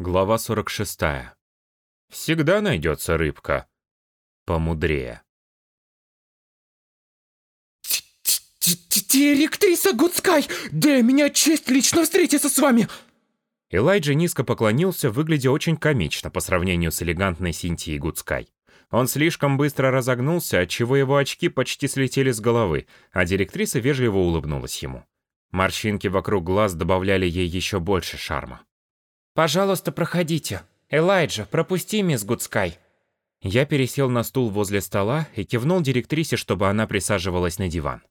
Глава 46. Всегда найдется рыбка. Помудрее. «Директриса Гудскай! Для меня честь лично встретиться с вами!» Элайджа низко поклонился, выглядя очень комично по сравнению с элегантной Синтией Гудскай. Он слишком быстро разогнулся, отчего его очки почти слетели с головы, а директриса вежливо улыбнулась ему. Морщинки вокруг глаз добавляли ей еще больше шарма. «Пожалуйста, проходите. Элайджа, пропусти мисс Гудскай». Я пересел на стул возле стола и кивнул директрисе, чтобы она присаживалась на диван.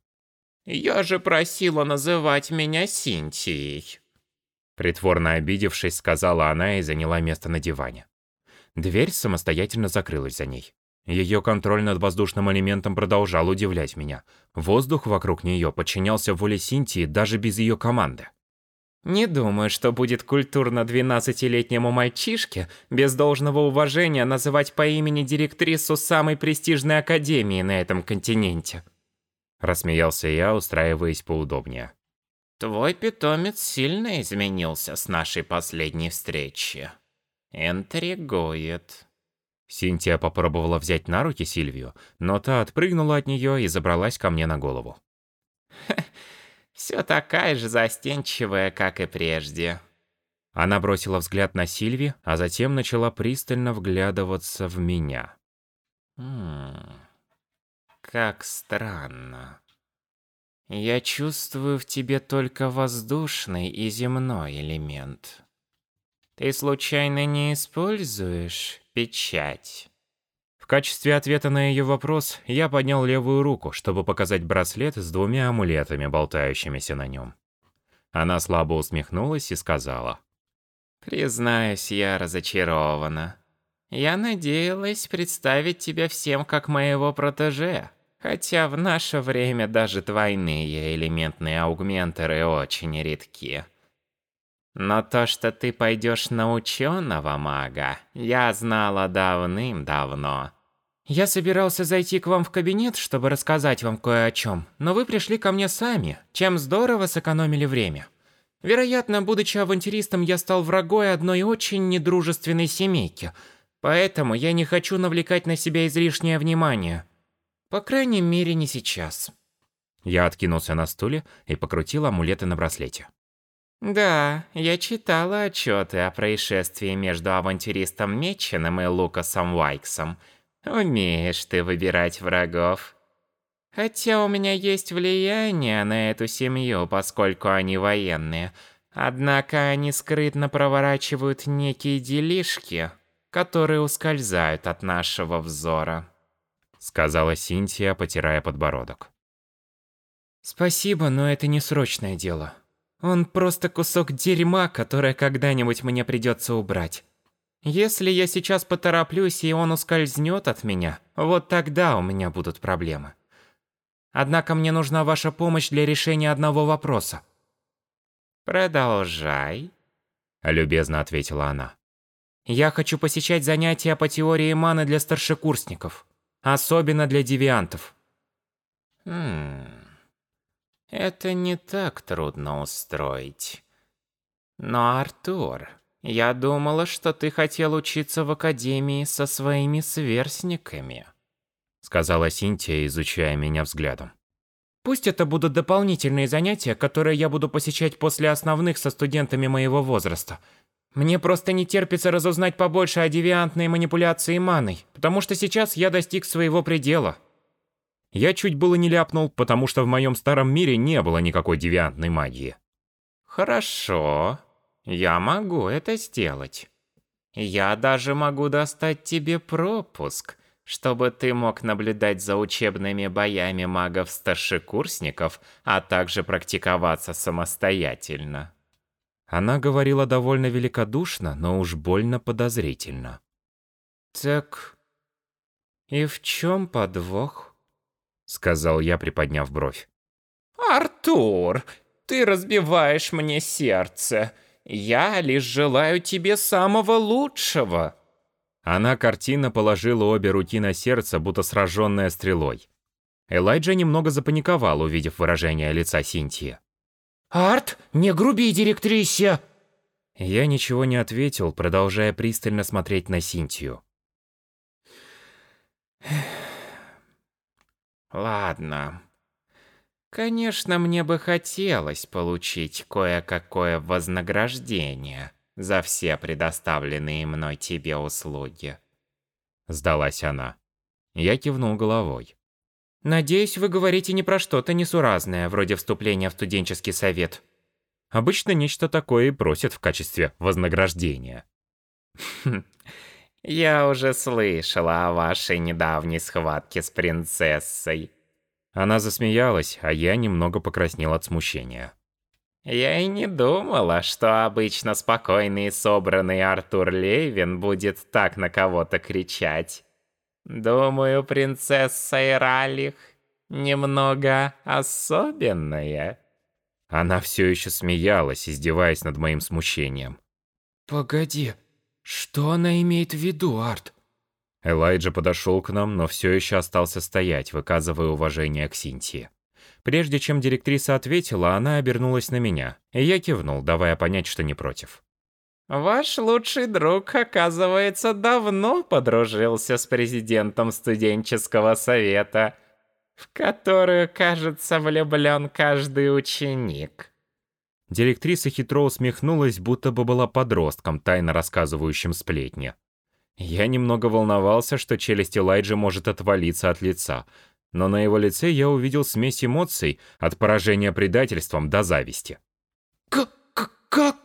«Я же просила называть меня Синтией». Притворно обидевшись, сказала она и заняла место на диване. Дверь самостоятельно закрылась за ней. Ее контроль над воздушным элементом продолжал удивлять меня. Воздух вокруг нее подчинялся воле Синтии даже без ее команды. Не думаю, что будет культурно 12-летнему мальчишке без должного уважения называть по имени директрису самой престижной академии на этом континенте. Рассмеялся я, устраиваясь поудобнее. Твой питомец сильно изменился с нашей последней встречи. Интригует. Синтия попробовала взять на руки Сильвию, но та отпрыгнула от нее и забралась ко мне на голову. Все такая же застенчивая, как и прежде. Она бросила взгляд на Сильви, а затем начала пристально вглядываться в меня. Хм, как странно. Я чувствую в тебе только воздушный и земной элемент. Ты случайно не используешь печать? В качестве ответа на ее вопрос я поднял левую руку, чтобы показать браслет с двумя амулетами, болтающимися на нем. Она слабо усмехнулась и сказала. «Признаюсь, я разочарована. Я надеялась представить тебя всем как моего протеже, хотя в наше время даже двойные элементные аугментеры очень редки. Но то, что ты пойдешь на ученого мага, я знала давным-давно». Я собирался зайти к вам в кабинет, чтобы рассказать вам кое о чем, но вы пришли ко мне сами, чем здорово сэкономили время. Вероятно, будучи авантюристом, я стал врагой одной очень недружественной семейки, поэтому я не хочу навлекать на себя излишнее внимание. По крайней мере, не сейчас. Я откинулся на стуле и покрутил амулеты на браслете. Да, я читала отчеты о происшествии между авантюристом Меченым и Лукасом Уайксом – Умеешь ты выбирать врагов. Хотя у меня есть влияние на эту семью, поскольку они военные. Однако они скрытно проворачивают некие делишки, которые ускользают от нашего взора. Сказала Синтия, потирая подбородок. Спасибо, но это не срочное дело. Он просто кусок дерьма, которое когда-нибудь мне придется убрать. Если я сейчас потороплюсь, и он ускользнет от меня, вот тогда у меня будут проблемы. Однако мне нужна ваша помощь для решения одного вопроса. Продолжай, любезно ответила она. Я хочу посещать занятия по теории маны для старшекурсников, особенно для девиантов. Хм. Это не так трудно устроить. Но, Артур, я думала, что ты хотел учиться в академии со своими сверстниками», сказала Синтия, изучая меня взглядом. «Пусть это будут дополнительные занятия, которые я буду посещать после основных со студентами моего возраста. Мне просто не терпится разузнать побольше о девиантной манипуляции маной, потому что сейчас я достиг своего предела». Я чуть было не ляпнул, потому что в моем старом мире не было никакой девиантной магии. «Хорошо», я могу это сделать. Я даже могу достать тебе пропуск, чтобы ты мог наблюдать за учебными боями магов-старшекурсников, а также практиковаться самостоятельно. Она говорила довольно великодушно, но уж больно подозрительно. «Так, и в чем подвох?» Сказал я, приподняв бровь. «Артур, ты разбиваешь мне сердце. Я лишь желаю тебе самого лучшего. Она картинно положила обе руки на сердце, будто сраженная стрелой. Элайджа немного запаниковал, увидев выражение лица Синтии. «Арт, не груби директрисе!» Я ничего не ответил, продолжая пристально смотреть на Синтию. Ладно. Конечно, мне бы хотелось получить кое-какое вознаграждение за все предоставленные мной тебе услуги. Сдалась она. Я кивнул головой. Надеюсь, вы говорите не про что-то несуразное, вроде вступления в студенческий совет. Обычно нечто такое и просят в качестве вознаграждения. Я уже слышала о вашей недавней схватке с принцессой. Она засмеялась, а я немного покраснел от смущения. Я и не думала, что обычно спокойный и собранный Артур Лейвин будет так на кого-то кричать. Думаю, принцесса Иралих немного особенная. Она все еще смеялась, издеваясь над моим смущением. Погоди, что она имеет в виду, Арт? Элайджа подошел к нам, но все еще остался стоять, выказывая уважение к Синтии. Прежде чем директриса ответила, она обернулась на меня, и я кивнул, давая понять, что не против. Ваш лучший друг, оказывается, давно подружился с президентом студенческого совета, в которую, кажется, влюблен каждый ученик. Директриса хитро усмехнулась, будто бы была подростком, тайно рассказывающим сплетни. Я немного волновался, что челюсть Элайджи может отвалиться от лица, но на его лице я увидел смесь эмоций от поражения предательством до зависти. «Как... как...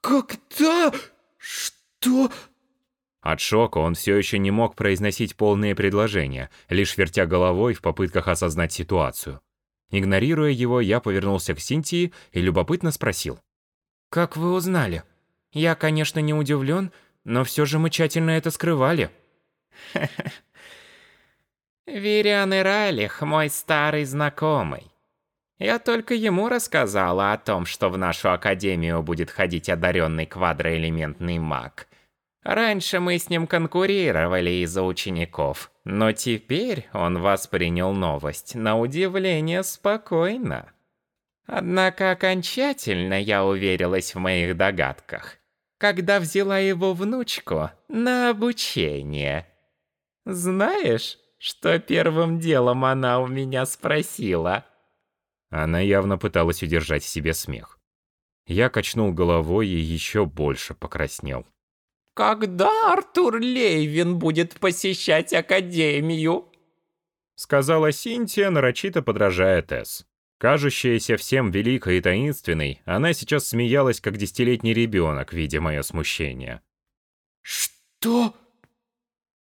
когда... что...» От шока он все еще не мог произносить полные предложения, лишь вертя головой в попытках осознать ситуацию. Игнорируя его, я повернулся к Синтии и любопытно спросил. «Как вы узнали? Я, конечно, не удивлен, но все же мы тщательно это скрывали». Вириан Иралих, мой старый знакомый. Я только ему рассказала о том, что в нашу академию будет ходить одаренный квадроэлементный маг. Раньше мы с ним конкурировали из-за учеников, но теперь он воспринял новость на удивление спокойно. Однако окончательно я уверилась в моих догадках, когда взяла его внучку на обучение. Знаешь, что первым делом она у меня спросила? Она явно пыталась удержать в себе смех. Я качнул головой и еще больше покраснел. «Когда Артур Лейвин будет посещать Академию?» Сказала Синтия, нарочито подражая Тесс. Кажущаяся всем великой и таинственной, она сейчас смеялась, как десятилетний ребенок, видя мое смущение. «Что?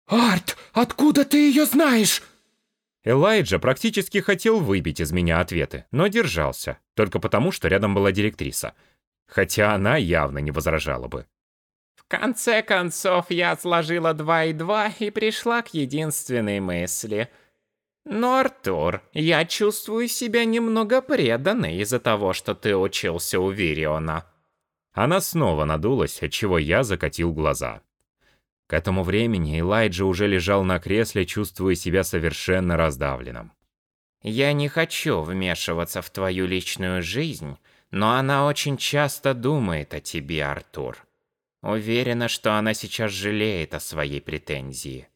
Арт, откуда ты ее знаешь?» Элайджа практически хотел выбить из меня ответы, но держался, только потому, что рядом была директриса. Хотя она явно не возражала бы конце концов, я сложила два и два и пришла к единственной мысли. Но, Артур, я чувствую себя немного преданной из-за того, что ты учился у Вириона. Она снова надулась, отчего я закатил глаза. К этому времени Элайджа уже лежал на кресле, чувствуя себя совершенно раздавленным. «Я не хочу вмешиваться в твою личную жизнь, но она очень часто думает о тебе, Артур. Уверена, что она сейчас жалеет о своей претензии.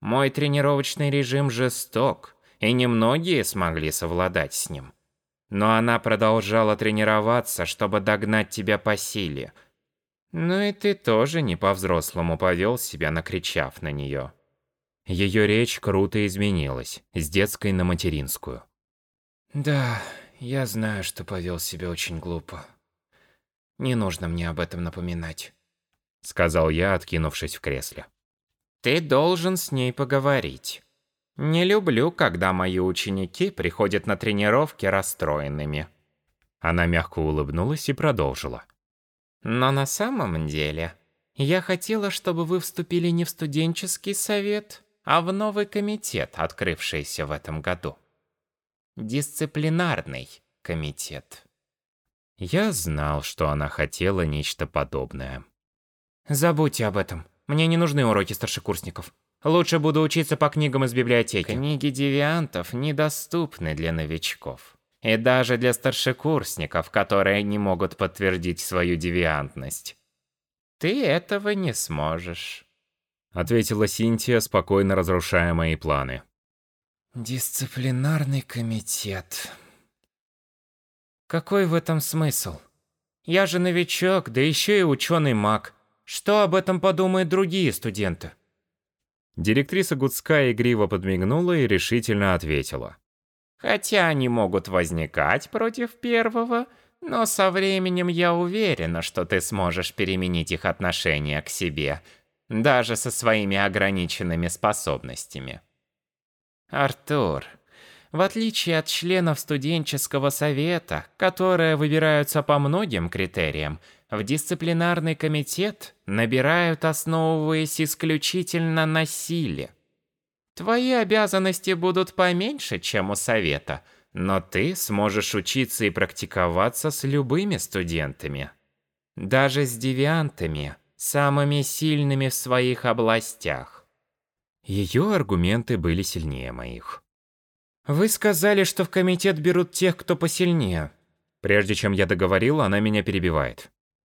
Мой тренировочный режим жесток, и немногие смогли совладать с ним. Но она продолжала тренироваться, чтобы догнать тебя по силе. Ну и ты тоже не по-взрослому повел себя, накричав на нее. Ее речь круто изменилась, с детской на материнскую. Да, я знаю, что повел себя очень глупо. Не нужно мне об этом напоминать. — сказал я, откинувшись в кресле. «Ты должен с ней поговорить. Не люблю, когда мои ученики приходят на тренировки расстроенными». Она мягко улыбнулась и продолжила. «Но на самом деле, я хотела, чтобы вы вступили не в студенческий совет, а в новый комитет, открывшийся в этом году. Дисциплинарный комитет». Я знал, что она хотела нечто подобное. Забудьте об этом. Мне не нужны уроки старшекурсников. Лучше буду учиться по книгам из библиотеки. Книги девиантов недоступны для новичков. И даже для старшекурсников, которые не могут подтвердить свою девиантность. ты этого не сможешь. Ответила Синтия, спокойно разрушая мои планы. Дисциплинарный комитет. Какой в этом смысл? Я же новичок, да еще и ученый-маг. Что об этом подумают другие студенты? Директриса Гудская игриво подмигнула и решительно ответила. Хотя они могут возникать против первого, но со временем я уверена, что ты сможешь переменить их отношение к себе, даже со своими ограниченными способностями. Артур, в отличие от членов студенческого совета, которые выбираются по многим критериям, в дисциплинарный комитет набирают, основываясь исключительно на силе. Твои обязанности будут поменьше, чем у совета, но ты сможешь учиться и практиковаться с любыми студентами. Даже с девиантами, самыми сильными в своих областях. Ее аргументы были сильнее моих. Вы сказали, что в комитет берут тех, кто посильнее. Прежде чем я договорил, она меня перебивает.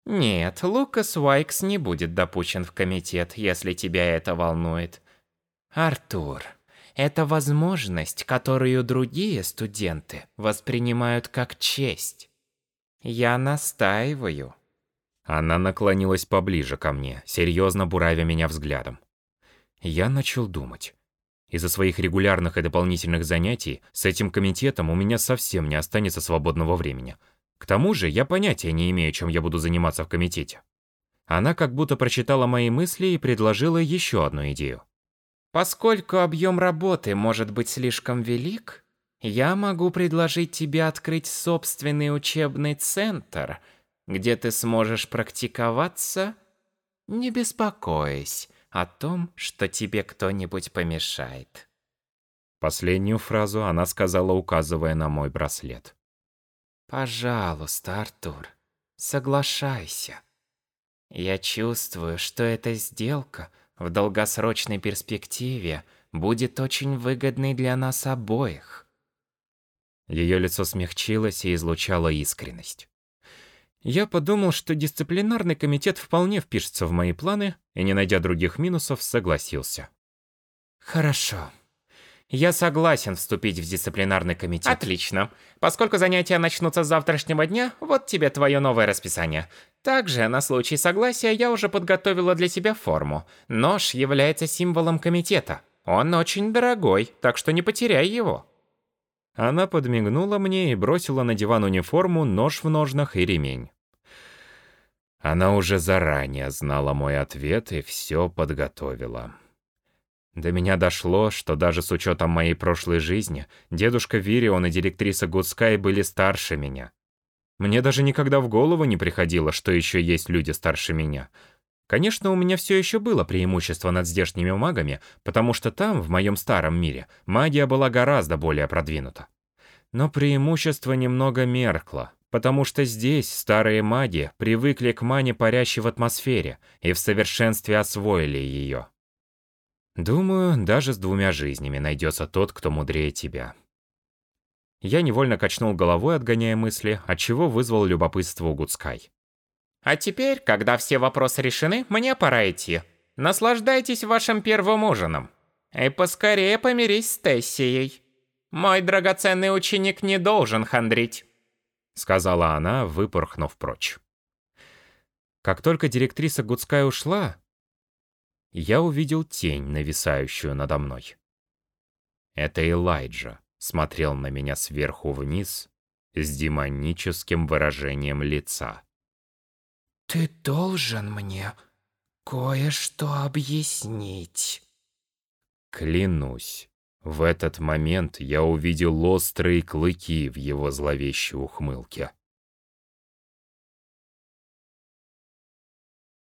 Нет, Лукас Уайкс не будет допущен в комитет, если тебя это волнует. Артур, это возможность, которую другие студенты воспринимают как честь. Я настаиваю. Она наклонилась поближе ко мне, серьезно буравя меня взглядом. Я начал думать. Из-за своих регулярных и дополнительных занятий с этим комитетом у меня совсем не останется свободного времени. К тому же я понятия не имею, чем я буду заниматься в комитете. Она как будто прочитала мои мысли и предложила еще одну идею. Поскольку объем работы может быть слишком велик, я могу предложить тебе открыть собственный учебный центр, где ты сможешь практиковаться, не беспокоясь о том, что тебе кто-нибудь помешает. Последнюю фразу она сказала, указывая на мой браслет. Пожалуйста, Артур, соглашайся. Я чувствую, что эта сделка – в долгосрочной перспективе будет очень выгодной для нас обоих. Ее лицо смягчилось и излучало искренность. Я подумал, что дисциплинарный комитет вполне впишется в мои планы, и, не найдя других минусов, согласился. Хорошо. Я согласен вступить в дисциплинарный комитет. Отлично. Поскольку занятия начнутся с завтрашнего дня, вот тебе твое новое расписание. Также, на случай согласия, я уже подготовила для тебя форму. Нож является символом комитета. Он очень дорогой, так что не потеряй его. Она подмигнула мне и бросила на диван униформу, нож в ножнах и ремень. Она уже заранее знала мой ответ и все подготовила. До меня дошло, что даже с учетом моей прошлой жизни, дедушка Вирион и директриса Гудскай были старше меня. Мне даже никогда в голову не приходило, что еще есть люди старше меня. Конечно, у меня все еще было преимущество над здешними магами, потому что там, в моем старом мире, магия была гораздо более продвинута. Но преимущество немного меркло, потому что здесь старые маги привыкли к мане, парящей в атмосфере, и в совершенстве освоили ее. Думаю, даже с двумя жизнями найдется тот, кто мудрее тебя. Я невольно качнул головой, отгоняя мысли, отчего вызвал любопытство у Гудскай. А теперь, когда все вопросы решены, мне пора идти. Наслаждайтесь вашим первым ужином. И поскорее помирись с Тессией. Мой драгоценный ученик не должен хандрить. Сказала она, выпорхнув прочь. Как только директриса Гудская ушла, я увидел тень, нависающую надо мной. Это Элайджа смотрел на меня сверху вниз с демоническим выражением лица. «Ты должен мне кое-что объяснить». Клянусь, в этот момент я увидел острые клыки в его зловещей ухмылке.